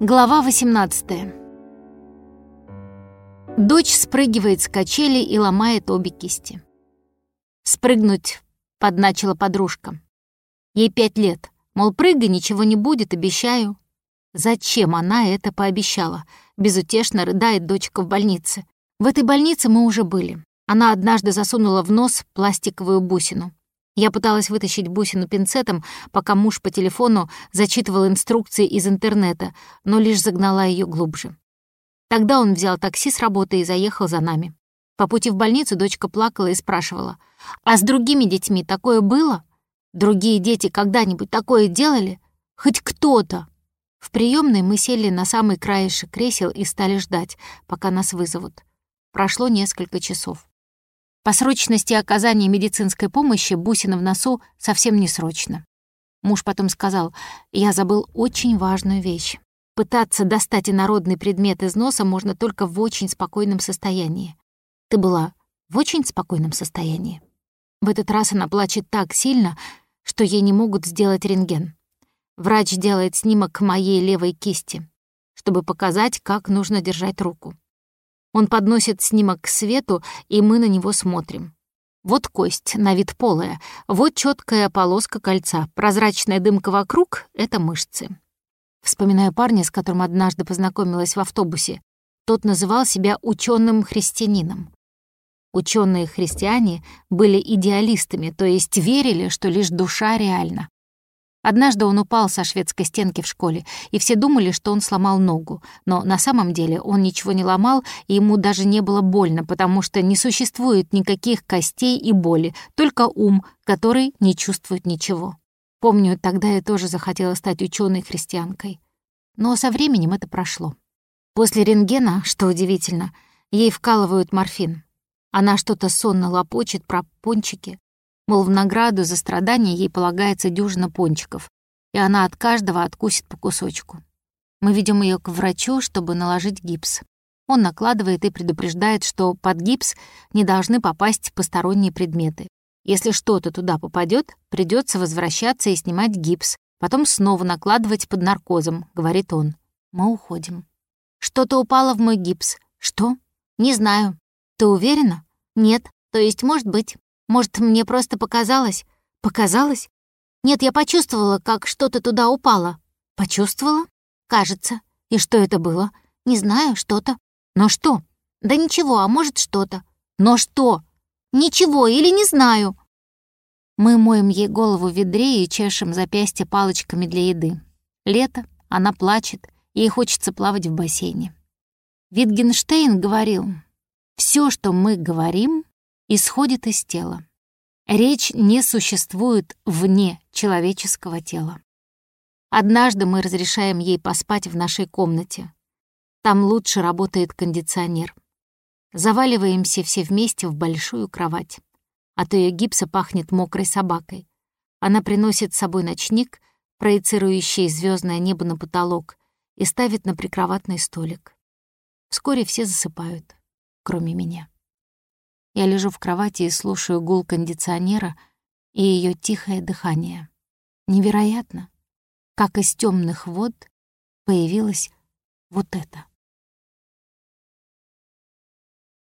Глава 18 Дочь спрыгивает с качели и ломает обе кисти. «Спрыгнуть», — подначила подружка. Ей пять лет. Мол, прыгай, ничего не будет, обещаю. Зачем она это пообещала? Безутешно рыдает дочка в больнице. В этой больнице мы уже были. Она однажды засунула в нос пластиковую бусину. Я пыталась вытащить бусину пинцетом, пока муж по телефону зачитывал инструкции из интернета, но лишь загнала ее глубже. Тогда он взял такси с работы и заехал за нами. По пути в больницу дочка плакала и спрашивала, «А с другими детьми такое было? Другие дети когда-нибудь такое делали? Хоть кто-то?» В приемной мы сели на самый краешек кресел и стали ждать, пока нас вызовут. Прошло несколько часов. По срочности оказания медицинской помощи бусина в носу совсем не срочно. Муж потом сказал, я забыл очень важную вещь. Пытаться достать инородный предмет из носа можно только в очень спокойном состоянии. Ты была в очень спокойном состоянии. В этот раз она плачет так сильно, что ей не могут сделать рентген. Врач делает снимок моей левой кисти, чтобы показать, как нужно держать руку. Он подносит снимок к свету, и мы на него смотрим. Вот кость, на вид полая, вот четкая полоска кольца, прозрачная дымка вокруг — это мышцы. Вспоминаю парня, с которым однажды познакомилась в автобусе. Тот называл себя ученым христианином. Ученые христиане были идеалистами, то есть верили, что лишь душа реальна. Однажды он упал со шведской стенки в школе, и все думали, что он сломал ногу. Но на самом деле он ничего не ломал, и ему даже не было больно, потому что не существует никаких костей и боли, только ум, который не чувствует ничего. Помню, тогда я тоже захотела стать ученой христианкой. Но со временем это прошло. После рентгена, что удивительно, ей вкалывают морфин. Она что-то сонно лопочет про пончики, Мол, в награду за страдания ей полагается дюжина пончиков, и она от каждого откусит по кусочку. Мы ведем ее к врачу, чтобы наложить гипс. Он накладывает и предупреждает, что под гипс не должны попасть посторонние предметы. Если что-то туда попадет, придется возвращаться и снимать гипс, потом снова накладывать под наркозом, говорит он. Мы уходим. Что-то упало в мой гипс. Что? Не знаю. Ты уверена? Нет. То есть, может быть. Может, мне просто показалось? Показалось? Нет, я почувствовала, как что-то туда упало. Почувствовала? Кажется. И что это было? Не знаю, что-то. Но что? Да ничего, а может, что-то. Но что? Ничего или не знаю. Мы моем ей голову в ведре и чешем запястья палочками для еды. Лето, она плачет, ей хочется плавать в бассейне. Витгенштейн говорил, все, что мы говорим, исходит из тела. Речь не существует вне человеческого тела. Однажды мы разрешаем ей поспать в нашей комнате. Там лучше работает кондиционер. Заваливаемся все вместе в большую кровать. От ее гипса пахнет мокрой собакой. Она приносит с собой ночник, проецирующий звездное небо на потолок, и ставит на прикроватный столик. Вскоре все засыпают, кроме меня. Я лежу в кровати и слушаю гул кондиционера и ее тихое дыхание. Невероятно, как из темных вод появилось вот это.